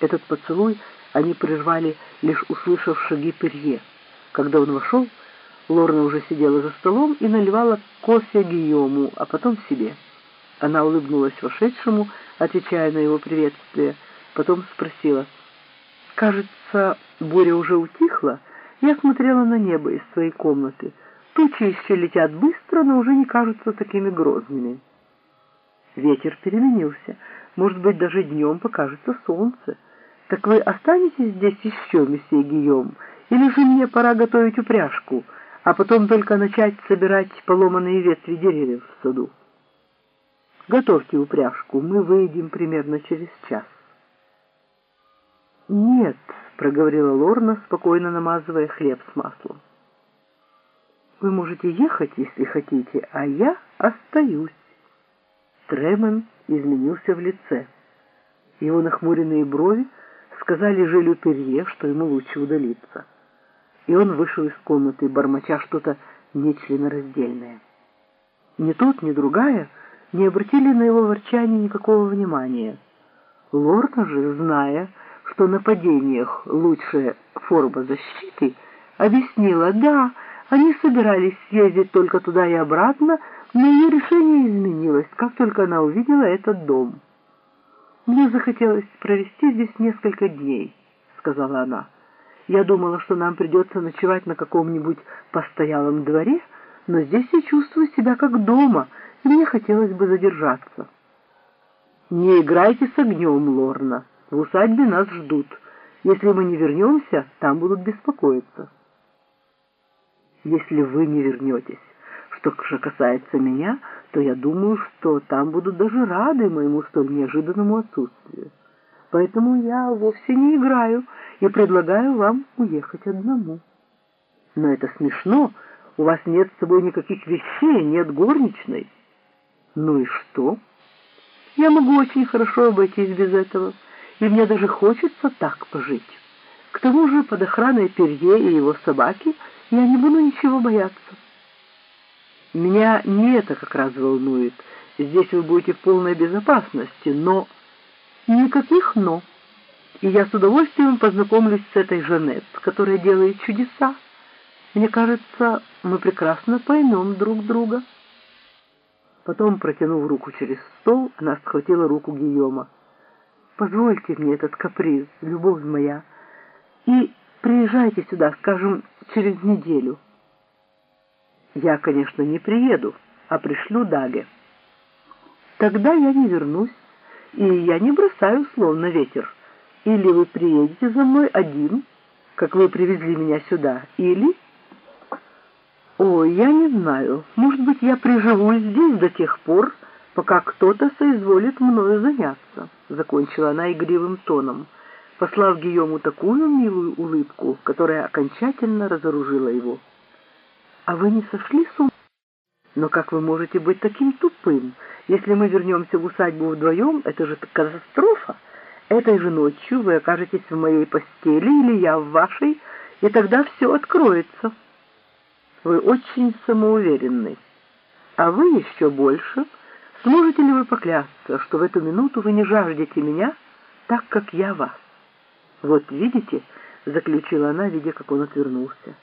Этот поцелуй они прервали, лишь услышав шаги Перье. Когда он вошел, Лорна уже сидела за столом и наливала кофе Гийому, а потом себе. Она улыбнулась вошедшему, отвечая на его приветствие, потом спросила. «Кажется, буря уже утихла?» Я смотрела на небо из своей комнаты. Тучи еще летят быстро, но уже не кажутся такими грозными. Ветер переменился. Может быть, даже днем покажется солнце. Так вы останетесь здесь еще, месье Гийом? Или же мне пора готовить упряжку, а потом только начать собирать поломанные ветви деревьев в саду? Готовьте упряжку, мы выйдем примерно через час. Нет, проговорила Лорна, спокойно намазывая хлеб с маслом. Вы можете ехать, если хотите, а я остаюсь. Тремен изменился в лице. Его нахмуренные брови сказали Жилю Перье, что ему лучше удалиться. И он вышел из комнаты, бормоча что-то нечленораздельное. Ни тот, ни другая не обратили на его ворчание никакого внимания. Лорна же, зная, что нападениях лучшая форма защиты, объяснила, да, они собирались съездить только туда и обратно, но ее решение изменилось, как только она увидела этот дом. «Мне захотелось провести здесь несколько дней», — сказала она. «Я думала, что нам придется ночевать на каком-нибудь постоялом дворе, но здесь я чувствую себя как дома, и мне хотелось бы задержаться». «Не играйте с огнем, Лорна. В усадьбе нас ждут. Если мы не вернемся, там будут беспокоиться». «Если вы не вернетесь, что же касается меня, то я думаю, что там будут даже рады моему столь неожиданному отсутствию. Поэтому я вовсе не играю и предлагаю вам уехать одному. Но это смешно, у вас нет с собой никаких вещей, нет горничной. Ну и что? Я могу очень хорошо обойтись без этого, и мне даже хочется так пожить. К тому же под охраной Перье и его собаки я не буду ничего бояться. Меня не это как раз волнует. Здесь вы будете в полной безопасности, но... Никаких «но». И я с удовольствием познакомлюсь с этой Жанет, которая делает чудеса. Мне кажется, мы прекрасно поймем друг друга. Потом, протянув руку через стол, она схватила руку Гийома. «Позвольте мне этот каприз, любовь моя, и приезжайте сюда, скажем, через неделю». Я, конечно, не приеду, а пришлю Даге. Тогда я не вернусь, и я не бросаю словно ветер. Или вы приедете за мной один, как вы привезли меня сюда, или... Ой, я не знаю, может быть, я приживусь здесь до тех пор, пока кто-то соизволит мною заняться, закончила она игривым тоном, послав Гийому такую милую улыбку, которая окончательно разоружила его. А вы не сошли с ума? Но как вы можете быть таким тупым? Если мы вернемся в усадьбу вдвоем, это же катастрофа. Этой же ночью вы окажетесь в моей постели или я в вашей, и тогда все откроется. Вы очень самоуверенны. А вы еще больше. Сможете ли вы поклясться, что в эту минуту вы не жаждете меня, так как я вас? Вот видите, заключила она, видя, как он отвернулся.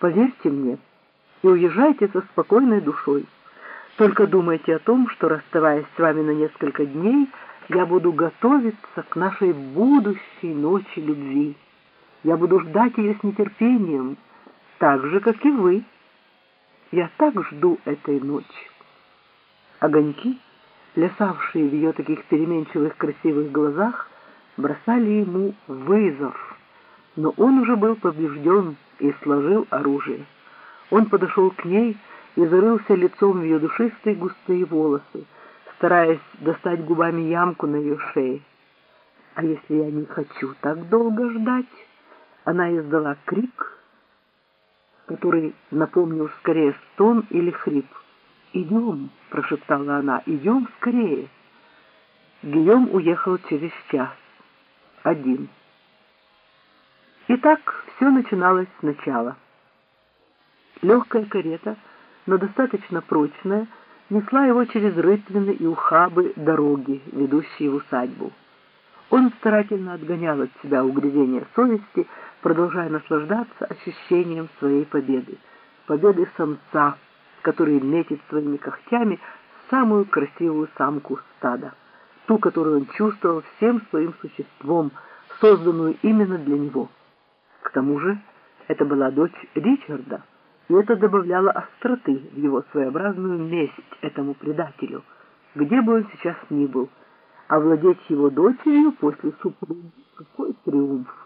Поверьте мне, и уезжайте со спокойной душой. Только думайте о том, что, расставаясь с вами на несколько дней, я буду готовиться к нашей будущей ночи любви. Я буду ждать ее с нетерпением, так же, как и вы. Я так жду этой ночи. Огоньки, плясавшие в ее таких переменчивых красивых глазах, бросали ему вызов, но он уже был побежден и сложил оружие. Он подошел к ней и зарылся лицом в ее душистые густые волосы, стараясь достать губами ямку на ее шее. А если я не хочу так долго ждать? Она издала крик, который напомнил скорее стон или хрип. «Идем», — прошептала она, — «идем скорее». Гийом уехал через час. Один. И так все начиналось сначала. Легкая карета, но достаточно прочная, несла его через рытвины и ухабы дороги, ведущие в усадьбу. Он старательно отгонял от себя угрызения совести, продолжая наслаждаться ощущением своей победы. Победы самца, который метит своими когтями самую красивую самку стада, ту, которую он чувствовал всем своим существом, созданную именно для него. К тому же это была дочь Ричарда, и это добавляло остроты в его своеобразную месть этому предателю, где бы он сейчас ни был. Овладеть его дочерью после супруги — какой триумф!